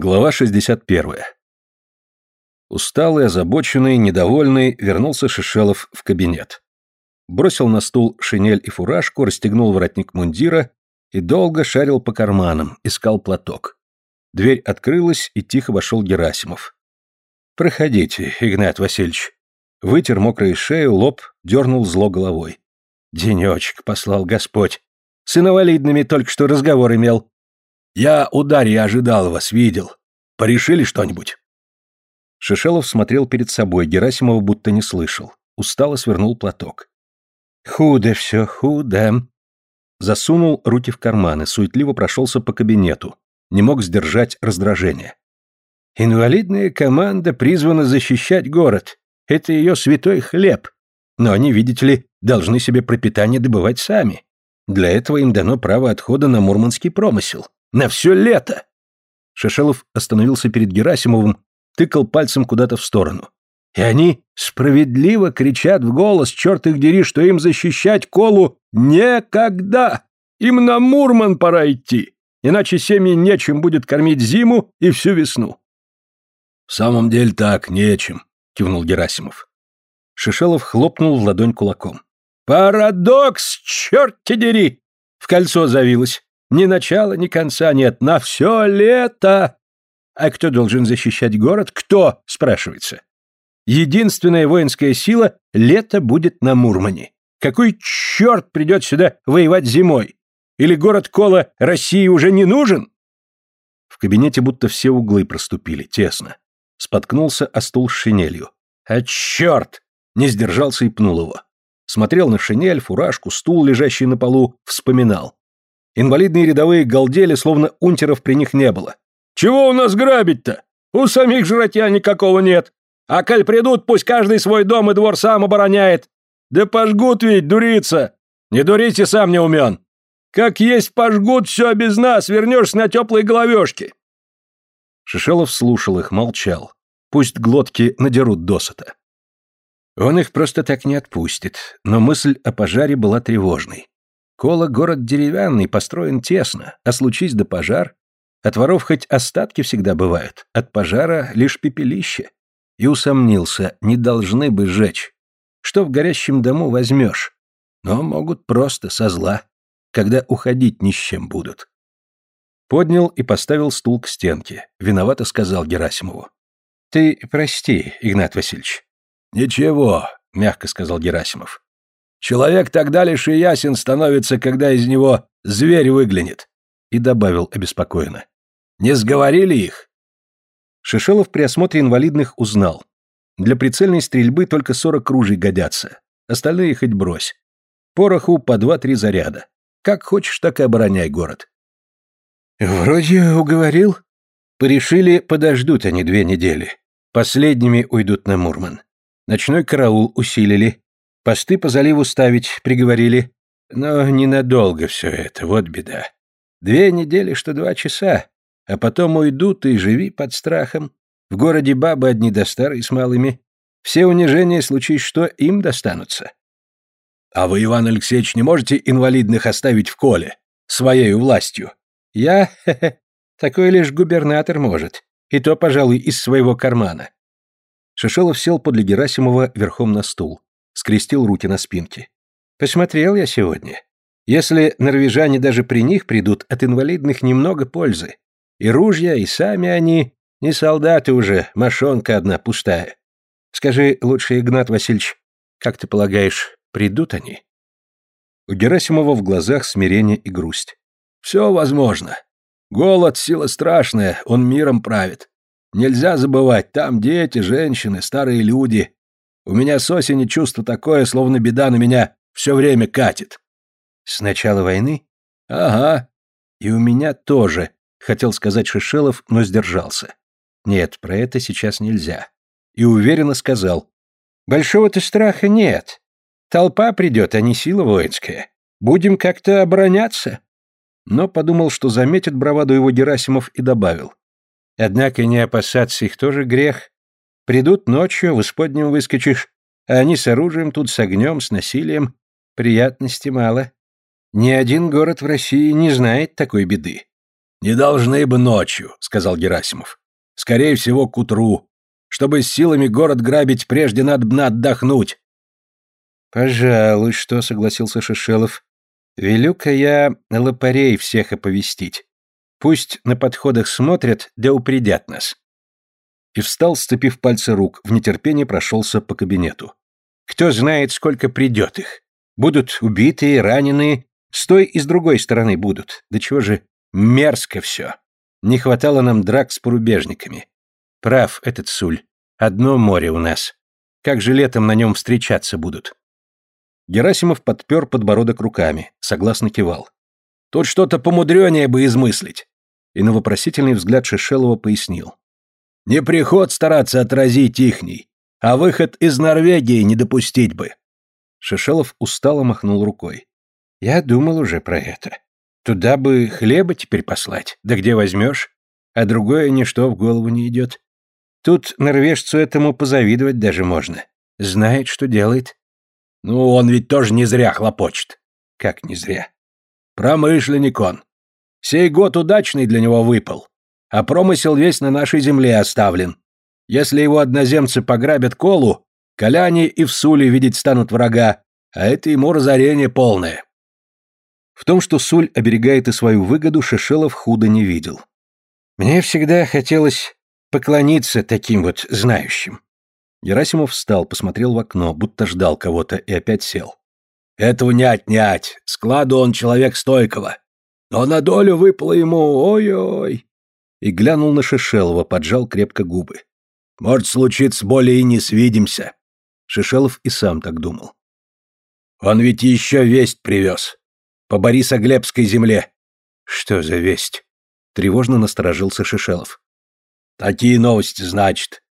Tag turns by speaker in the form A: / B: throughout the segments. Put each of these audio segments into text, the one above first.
A: Глава 61. Усталый, озабоченный, недовольный, вернулся Шишелов в кабинет. Бросил на стул шинель и фуражку, расстегнул воротник мундира и долго шарил по карманам, искал платок. Дверь открылась, и тихо вошел Герасимов. «Проходите, Игнат Васильевич». Вытер мокрые шею, лоб, дернул зло головой. «Денечек послал Господь. С инвалидными только что разговор имел. Я у ожидал вас, видел. Порешили что-нибудь?» Шишелов смотрел перед собой, Герасимова будто не слышал. Устало свернул платок. «Худо все, худо». Засунул руки в карманы, суетливо прошелся по кабинету. Не мог сдержать раздражение. «Инвалидная команда призвана защищать город. Это ее святой хлеб. Но они, видите ли, должны себе пропитание добывать сами. Для этого им дано право отхода на мурманский промысел. На все лето!» Шишелов остановился перед Герасимовым, тыкал пальцем куда-то в сторону. «И они справедливо кричат в голос, черт их дери, что им защищать Колу некогда! Им на Мурман пора идти, иначе семьи нечем будет кормить зиму и всю весну».
B: «В самом деле так, нечем», — кивнул Герасимов.
A: Шишелов хлопнул в ладонь кулаком.
B: «Парадокс, черт дери! В кольцо завилось. Ни начала, ни конца нет. На все лето. А кто должен защищать город? Кто, спрашивается. Единственная воинская сила — лето будет на Мурмане. Какой черт придет сюда воевать зимой? Или город Кола России уже не нужен?
A: В кабинете будто все углы проступили, тесно. Споткнулся о стул с шинелью.
B: А черт! Не сдержался и пнул его.
A: Смотрел на шинель, фуражку, стул, лежащий на полу, вспоминал. Инвалидные рядовые галдели, словно унтеров при них не было.
B: «Чего у нас грабить-то? У самих жратья никакого нет. А коль придут, пусть каждый свой дом и двор сам обороняет. Да пожгут ведь, дуриться. Не дурите, сам не умен. Как есть пожгут, все без нас, вернешься на теплые головешки».
A: Шишелов слушал их, молчал. Пусть глотки надерут досыта. Он их просто так не отпустит, но мысль о пожаре была тревожной. Кола город деревянный, построен тесно, а случись да пожар, от воров хоть остатки всегда бывают, от пожара лишь пепелище. И усомнился, не должны бы сжечь. Что в горящем дому возьмешь? Но могут просто со зла, когда уходить ни с чем будут. Поднял и поставил стул к стенке. Виновато сказал Герасимову. «Ты прости, Игнат Васильевич».
B: «Ничего», — мягко сказал Герасимов. Человек тогда лишь и ясен становится, когда из него зверь выглянет. И добавил обеспокоенно. Не сговорили их?
A: Шишелов при осмотре инвалидных узнал. Для прицельной стрельбы только сорок ружей годятся. Остальные хоть брось. Пороху по два-три заряда. Как хочешь, так и обороняй город. Вроде уговорил. Порешили, подождут они две недели. Последними уйдут на Мурман. Ночной караул усилили. Посты по заливу ставить приговорили. Но ненадолго все это, вот беда. Две недели, что два часа. А потом уйдут и живи под страхом. В городе бабы одни да старые с малыми. Все унижения, случись что, им достанутся.
B: А вы, Иван Алексеевич, не можете инвалидных оставить в коле? Своей властью?
A: Я? Хе -хе, такой лишь губернатор может. И то, пожалуй, из своего кармана. Шишелов сел подле Герасимова верхом на стул скрестил руки на спинке. Посмотрел я сегодня. Если норвежане даже при них придут, от инвалидных немного пользы. И ружья, и сами они, не солдаты уже, мошонка одна пустая. Скажи лучше, Игнат Васильевич, как ты полагаешь, придут они? У Герасимова в глазах смирение и грусть.
B: Все возможно. Голод — сила страшная, он миром правит. Нельзя забывать, там дети, женщины, старые люди. У меня с осени чувство такое, словно беда на меня все время катит.
A: С начала войны?
B: Ага.
A: И у меня тоже, хотел сказать Шишелов, но сдержался. Нет, про это сейчас нельзя. И уверенно сказал. Большого-то страха нет. Толпа придет, а не сила воинская. Будем как-то обороняться. Но подумал, что заметит браваду его Герасимов и добавил. Однако не опасаться их тоже грех. Придут ночью, в исподнем выскочишь, а они с оружием тут, с огнем, с насилием. Приятности мало. Ни один город в России не знает такой беды.
B: Не должны бы ночью, сказал Герасимов. Скорее всего, к утру. Чтобы с силами город грабить, прежде надо бы отдохнуть.
A: Пожалуй, что, согласился Шишелов. Велю-ка я лопарей всех оповестить. Пусть на подходах смотрят, да упредят нас. И встал, сцепив пальцы рук, в нетерпении прошелся по кабинету. Кто знает, сколько придет их. Будут убитые, раненые, с той и с другой стороны будут. Да чего же мерзко все. Не хватало нам драк с порубежниками. Прав этот Суль. Одно море у нас. Как же летом на нем встречаться будут? Герасимов подпер подбородок руками, согласно кивал.
B: Тут что-то помудренее бы измыслить.
A: И на вопросительный взгляд Шишелова пояснил.
B: Не приход стараться отразить ихний, а выход из Норвегии не допустить бы.
A: Шишелов устало махнул рукой. Я думал уже про это. Туда бы хлеба теперь послать. Да где возьмешь? А другое ничто в голову не идет. Тут норвежцу этому позавидовать даже можно. Знает, что делает.
B: Ну, он ведь тоже не зря хлопочет.
A: Как не зря?
B: Промышленник он. Сей год удачный для него выпал. А промысел весь на нашей земле оставлен. Если его одноземцы пограбят колу, коляне и в Суле видеть станут врага, а это ему разорение полное.
A: В том, что Суль оберегает и свою выгоду, Шишелов худо не видел. Мне всегда хотелось поклониться таким вот знающим. Герасимов встал, посмотрел в окно, будто ждал кого-то, и опять сел.
B: Этого не отнять. Складу он человек стойкого. Но на долю выпало ему, ой-ой.
A: И глянул на Шишелова, поджал крепко губы.
B: Может, случится, более и не свидимся.
A: Шишелов и сам так думал.
B: Он ведь еще весть привез. По Борисоглебской земле.
A: Что за весть? Тревожно насторожился Шишелов.
B: Такие новости, значит.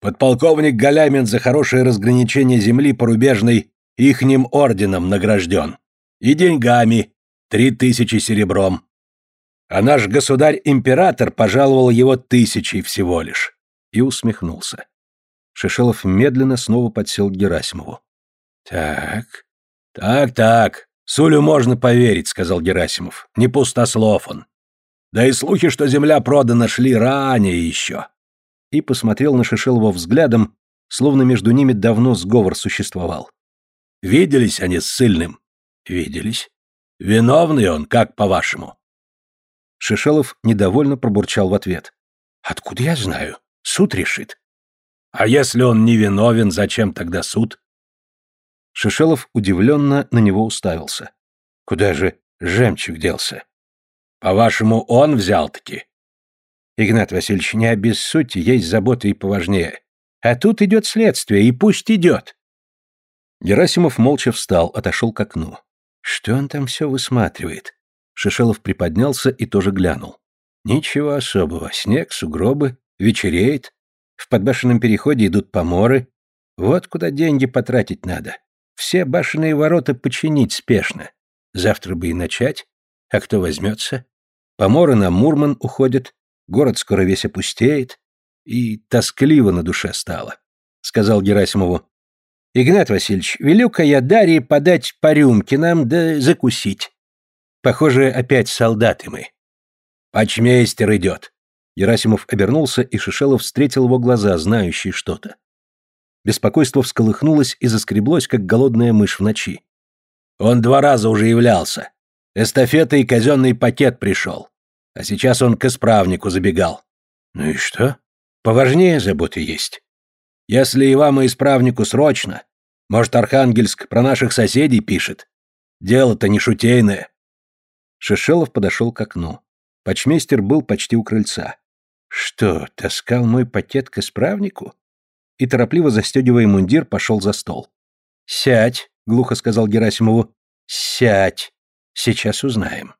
B: Подполковник Галямин за хорошее разграничение земли порубежной ихним орденом награжден. И деньгами, три тысячи серебром. А наш государь-император пожаловал его тысячей всего лишь.
A: И усмехнулся. Шишелов медленно снова подсел к Герасимову.
B: «Так, так-так, Сулю можно поверить», — сказал Герасимов. «Не пустослов он. Да и слухи, что земля продана, шли ранее еще».
A: И посмотрел на Шишелова взглядом, словно между ними давно сговор существовал.
B: «Виделись они с Сыльным?»
A: «Виделись».
B: «Виновный он, как по-вашему?»
A: Шишелов недовольно пробурчал в ответ. «Откуда я знаю? Суд решит».
B: «А если он не виновен, зачем тогда суд?»
A: Шишелов удивленно на него уставился. «Куда же жемчуг делся?»
B: По-вашему, он взял-таки?
A: Игнат Васильевич, не обессудьте, есть заботы и поважнее. А тут идет следствие, и пусть идет. Герасимов молча встал, отошел к окну. Что он там все высматривает? Шишелов приподнялся и тоже глянул. Ничего особого. Снег, сугробы, вечереет. В подбашенном переходе идут поморы. Вот куда деньги потратить надо. Все башенные ворота починить спешно. Завтра бы и начать. А кто возьмется? Поморы на Мурман уходят, город скоро весь опустеет, и тоскливо на душе стало, — сказал Герасимову. Игнат Васильевич, велю-ка я Дарье подать по рюмке нам да закусить. Похоже, опять солдаты мы.
B: Почмейстер идет.
A: Герасимов обернулся, и Шишелов встретил его глаза, знающие что-то. Беспокойство всколыхнулось и заскреблось, как голодная мышь в ночи.
B: Он два раза уже являлся. Эстафета и казенный пакет пришел. А сейчас он к исправнику забегал.
A: Ну и что? Поважнее заботы есть.
B: Если и вам, и исправнику срочно, может, Архангельск про наших соседей пишет. Дело-то не шутейное.
A: Шишелов подошел к окну. Почмейстер был почти у крыльца. Что, таскал мой пакет к исправнику? И торопливо застегивая мундир, пошел за стол. «Сядь», — глухо сказал Герасимову. «Сядь. Сейчас узнаем.